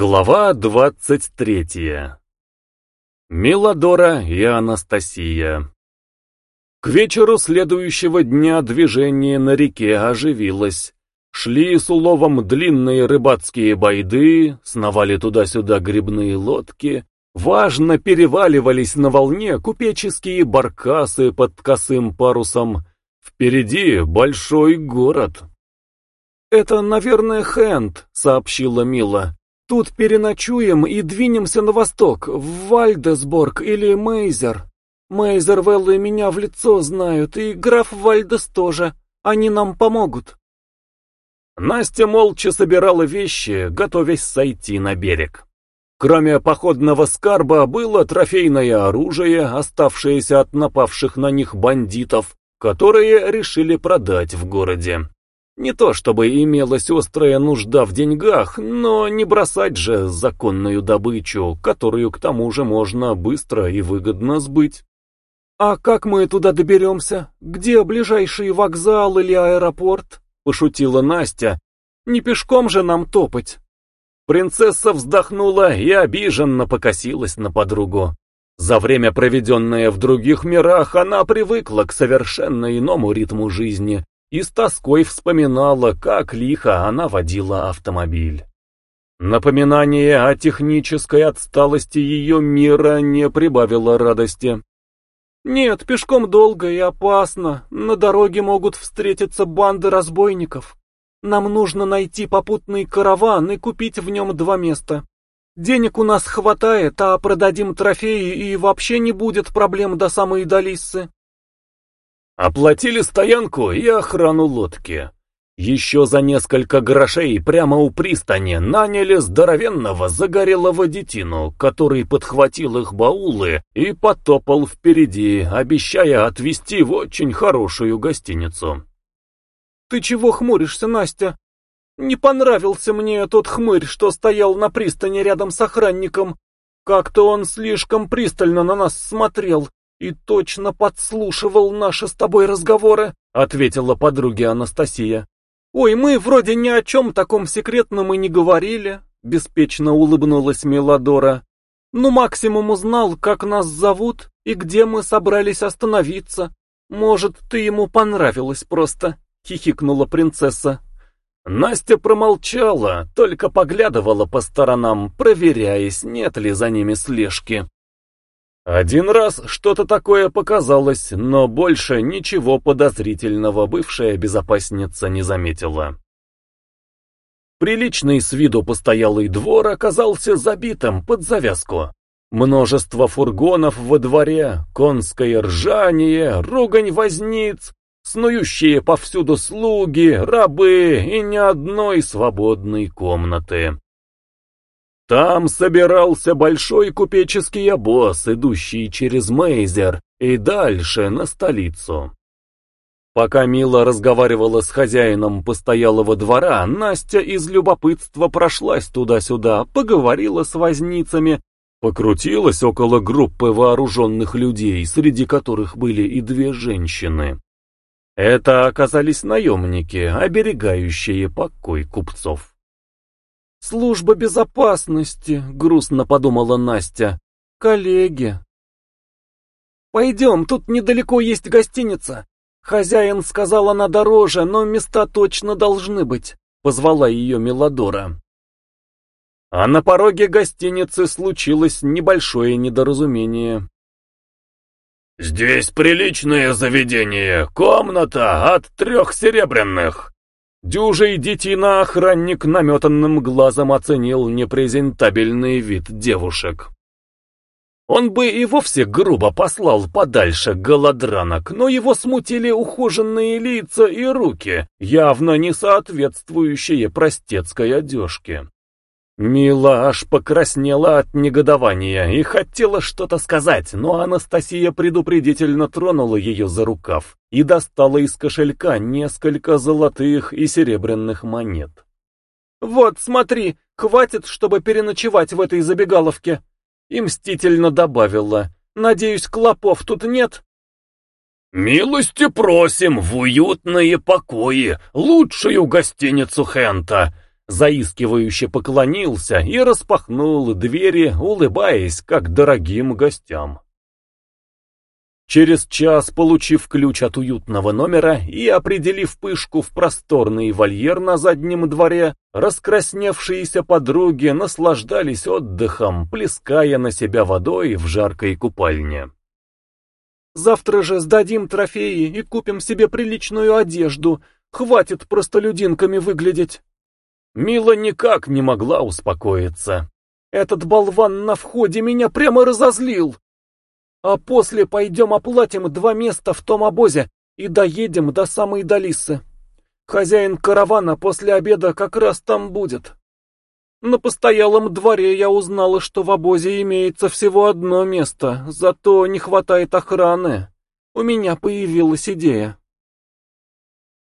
Глава двадцать третья. Миладора и Анастасия. К вечеру следующего дня движение на реке оживилось. Шли с уловом длинные рыбацкие байды, сновали туда-сюда грибные лодки, важно переваливались на волне купеческие баркасы под косым парусом. Впереди большой город. «Это, наверное, Хэнд», — сообщила Мила. Тут переночуем и двинемся на восток, в Вальдесборг или Мейзер. Мейзер, Велла и меня в лицо знают, и граф Вальдес тоже. Они нам помогут. Настя молча собирала вещи, готовясь сойти на берег. Кроме походного скарба было трофейное оружие, оставшееся от напавших на них бандитов, которые решили продать в городе. Не то чтобы имелась острая нужда в деньгах, но не бросать же законную добычу, которую к тому же можно быстро и выгодно сбыть. «А как мы туда доберемся? Где ближайший вокзал или аэропорт?» — пошутила Настя. «Не пешком же нам топать». Принцесса вздохнула и обиженно покосилась на подругу. За время, проведенное в других мирах, она привыкла к совершенно иному ритму жизни и с тоской вспоминала, как лихо она водила автомобиль. Напоминание о технической отсталости ее мира не прибавило радости. «Нет, пешком долго и опасно. На дороге могут встретиться банды разбойников. Нам нужно найти попутный караван и купить в нем два места. Денег у нас хватает, а продадим трофеи и вообще не будет проблем до самой Далиссы. Оплатили стоянку и охрану лодки. Еще за несколько грошей прямо у пристани наняли здоровенного загорелого детину, который подхватил их баулы и потопал впереди, обещая отвезти в очень хорошую гостиницу. «Ты чего хмуришься, Настя? Не понравился мне тот хмырь, что стоял на пристани рядом с охранником. Как-то он слишком пристально на нас смотрел, «И точно подслушивал наши с тобой разговоры», — ответила подруге Анастасия. «Ой, мы вроде ни о чем таком секретном и не говорили», — беспечно улыбнулась Мелодора. «Ну, максимум узнал, как нас зовут и где мы собрались остановиться. Может, ты ему понравилась просто», — хихикнула принцесса. Настя промолчала, только поглядывала по сторонам, проверяясь, нет ли за ними слежки. Один раз что-то такое показалось, но больше ничего подозрительного бывшая безопасница не заметила. Приличный с виду постоялый двор оказался забитым под завязку. Множество фургонов во дворе, конское ржание, ругань возниц, снующие повсюду слуги, рабы и ни одной свободной комнаты. Там собирался большой купеческий обоз, идущий через Мейзер и дальше на столицу. Пока Мила разговаривала с хозяином постоялого двора, Настя из любопытства прошлась туда-сюда, поговорила с возницами, покрутилась около группы вооруженных людей, среди которых были и две женщины. Это оказались наемники, оберегающие покой купцов. «Служба безопасности», — грустно подумала Настя. «Коллеги». «Пойдем, тут недалеко есть гостиница. Хозяин сказал, она дороже, но места точно должны быть», — позвала ее Мелодора. А на пороге гостиницы случилось небольшое недоразумение. «Здесь приличное заведение, комната от трех серебряных», Дюжий детина-охранник наметанным глазом оценил непрезентабельный вид девушек. Он бы и вовсе грубо послал подальше голодранок, но его смутили ухоженные лица и руки, явно не соответствующие простецкой одежке. Мила аж покраснела от негодования и хотела что-то сказать, но Анастасия предупредительно тронула ее за рукав и достала из кошелька несколько золотых и серебряных монет. «Вот, смотри, хватит, чтобы переночевать в этой забегаловке!» И мстительно добавила. «Надеюсь, клопов тут нет?» «Милости просим в уютные покои, лучшую гостиницу Хента!» Заискивающе поклонился и распахнул двери, улыбаясь, как дорогим гостям. Через час, получив ключ от уютного номера и определив пышку в просторный вольер на заднем дворе, раскрасневшиеся подруги наслаждались отдыхом, плеская на себя водой в жаркой купальне. «Завтра же сдадим трофеи и купим себе приличную одежду. Хватит простолюдинками выглядеть». Мила никак не могла успокоиться. «Этот болван на входе меня прямо разозлил!» А после пойдем оплатим два места в том обозе и доедем до самой Далисы. Хозяин каравана после обеда как раз там будет. На постоялом дворе я узнала, что в обозе имеется всего одно место, зато не хватает охраны. У меня появилась идея.